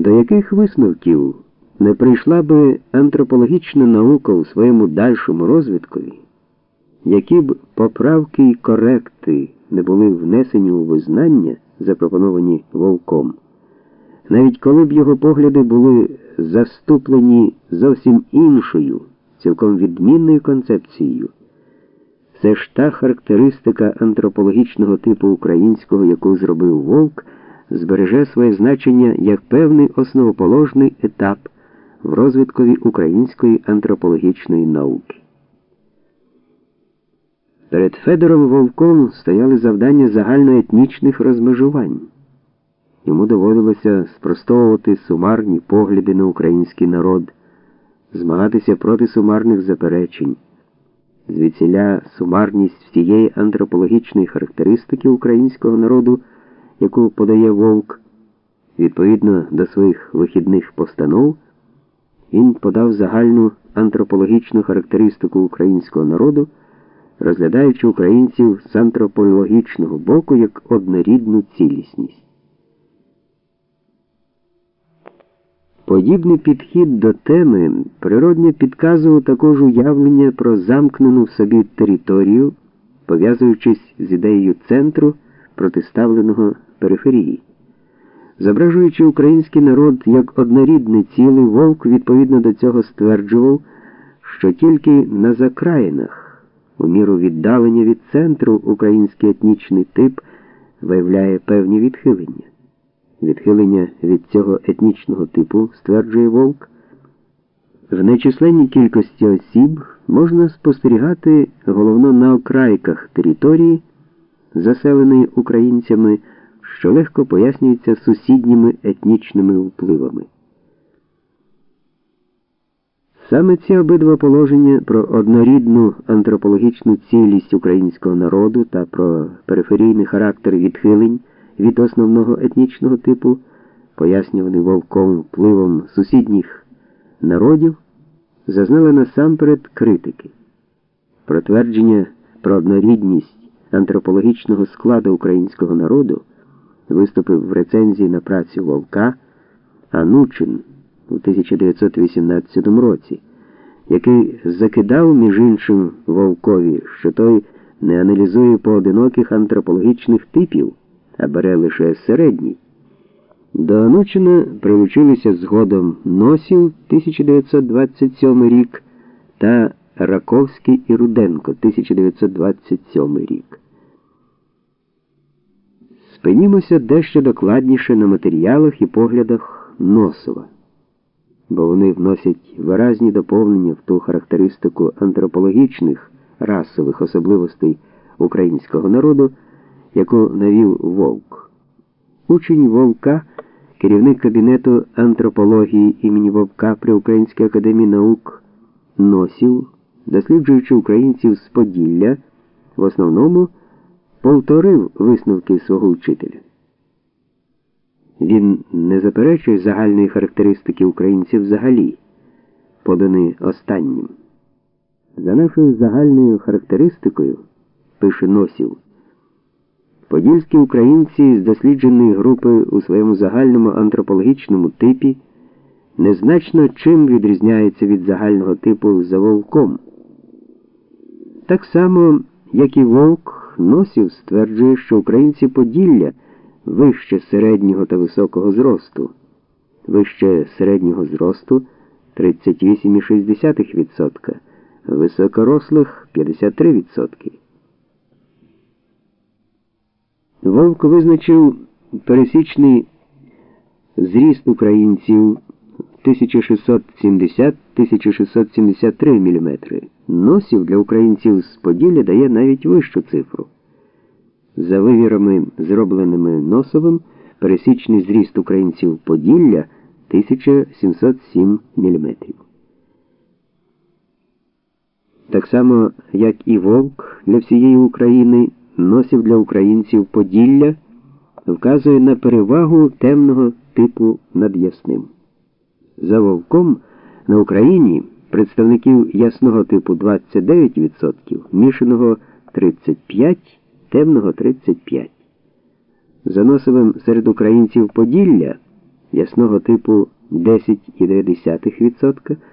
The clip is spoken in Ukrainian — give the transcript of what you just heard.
До яких висновків не прийшла би антропологічна наука у своєму дальшому розвиткові, які б поправки і коректи не були внесені у визнання, запропоновані вовком, навіть коли б його погляди були заступлені зовсім іншою, цілком відмінною концепцією, це ж та характеристика антропологічного типу українського, яку зробив вовк збереже своє значення як певний основоположний етап в розвиткові української антропологічної науки. Перед Федором Вовком стояли завдання загальноетнічних розмежувань. Йому доводилося спростовувати сумарні погляди на український народ, змагатися проти сумарних заперечень, звідсіля сумарність всієї антропологічної характеристики українського народу яку подає Вовк, відповідно до своїх вихідних постанов, він подав загальну антропологічну характеристику українського народу, розглядаючи українців з антропологічного боку як однорідну цілісність. Подібний підхід до теми природньо підказував також уявлення про замкнену в собі територію, пов'язуючись з ідеєю центру, протиставленого периферії. Зображуючи український народ як однорідне ціле, вовк відповідно до цього стверджував, що тільки на закраїнах, у міру віддалення від центру, український етнічний тип виявляє певні відхилення. Відхилення від цього етнічного типу, стверджує вовк, в нечисленній кількості осіб можна спостерігати головно на окрайках території, заселеної українцями що легко пояснюється сусідніми етнічними впливами. Саме ці обидва положення про однорідну антропологічну цілість українського народу та про периферійний характер відхилень від основного етнічного типу, пояснюваний вовком впливом сусідніх народів, зазнали насамперед критики. Про твердження про однорідність антропологічного складу українського народу виступив в рецензії на працю Вовка Анучин у 1918 році, який закидав, між іншим, Вовкові, що той не аналізує поодиноких антропологічних типів, а бере лише середній. До Анучина прилучилися згодом Носів 1927 рік та Раковський і Руденко 1927 рік. Спинімося дещо докладніше на матеріалах і поглядах Носова, бо вони вносять виразні доповнення в ту характеристику антропологічних расових особливостей українського народу, яку навів Вовк. Учень Вовка, керівник кабінету антропології імені Вовка при Українській академії наук Носів, досліджуючи українців з Поділля, в основному повторив висновки свого вчителя. Він не заперечує загальної характеристики українців взагалі, подані останнім. За нашою загальною характеристикою, пише Носів, подільські українці з дослідженої групи у своєму загальному антропологічному типі незначно чим відрізняються від загального типу за вовком. Так само, як і вовк. Носів стверджує, що українці Поділля вище середнього та високого зросту, вище середнього зросту 38,6%, високорослих 53%. Вовк визначив пересічний зріст українців 1670-1673 мм. Носів для українців з Поділля дає навіть вищу цифру. За вивірами, зробленими носовим, пересічний зріст українців Поділля 1707 мм. Так само, як і вовк для всієї України, носів для українців Поділля вказує на перевагу темного типу над ясним. За вовком на Україні представників ясного типу 29%, мішаного 35%, темного 35%. За носовим серед українців Поділля ясного типу 10,2%,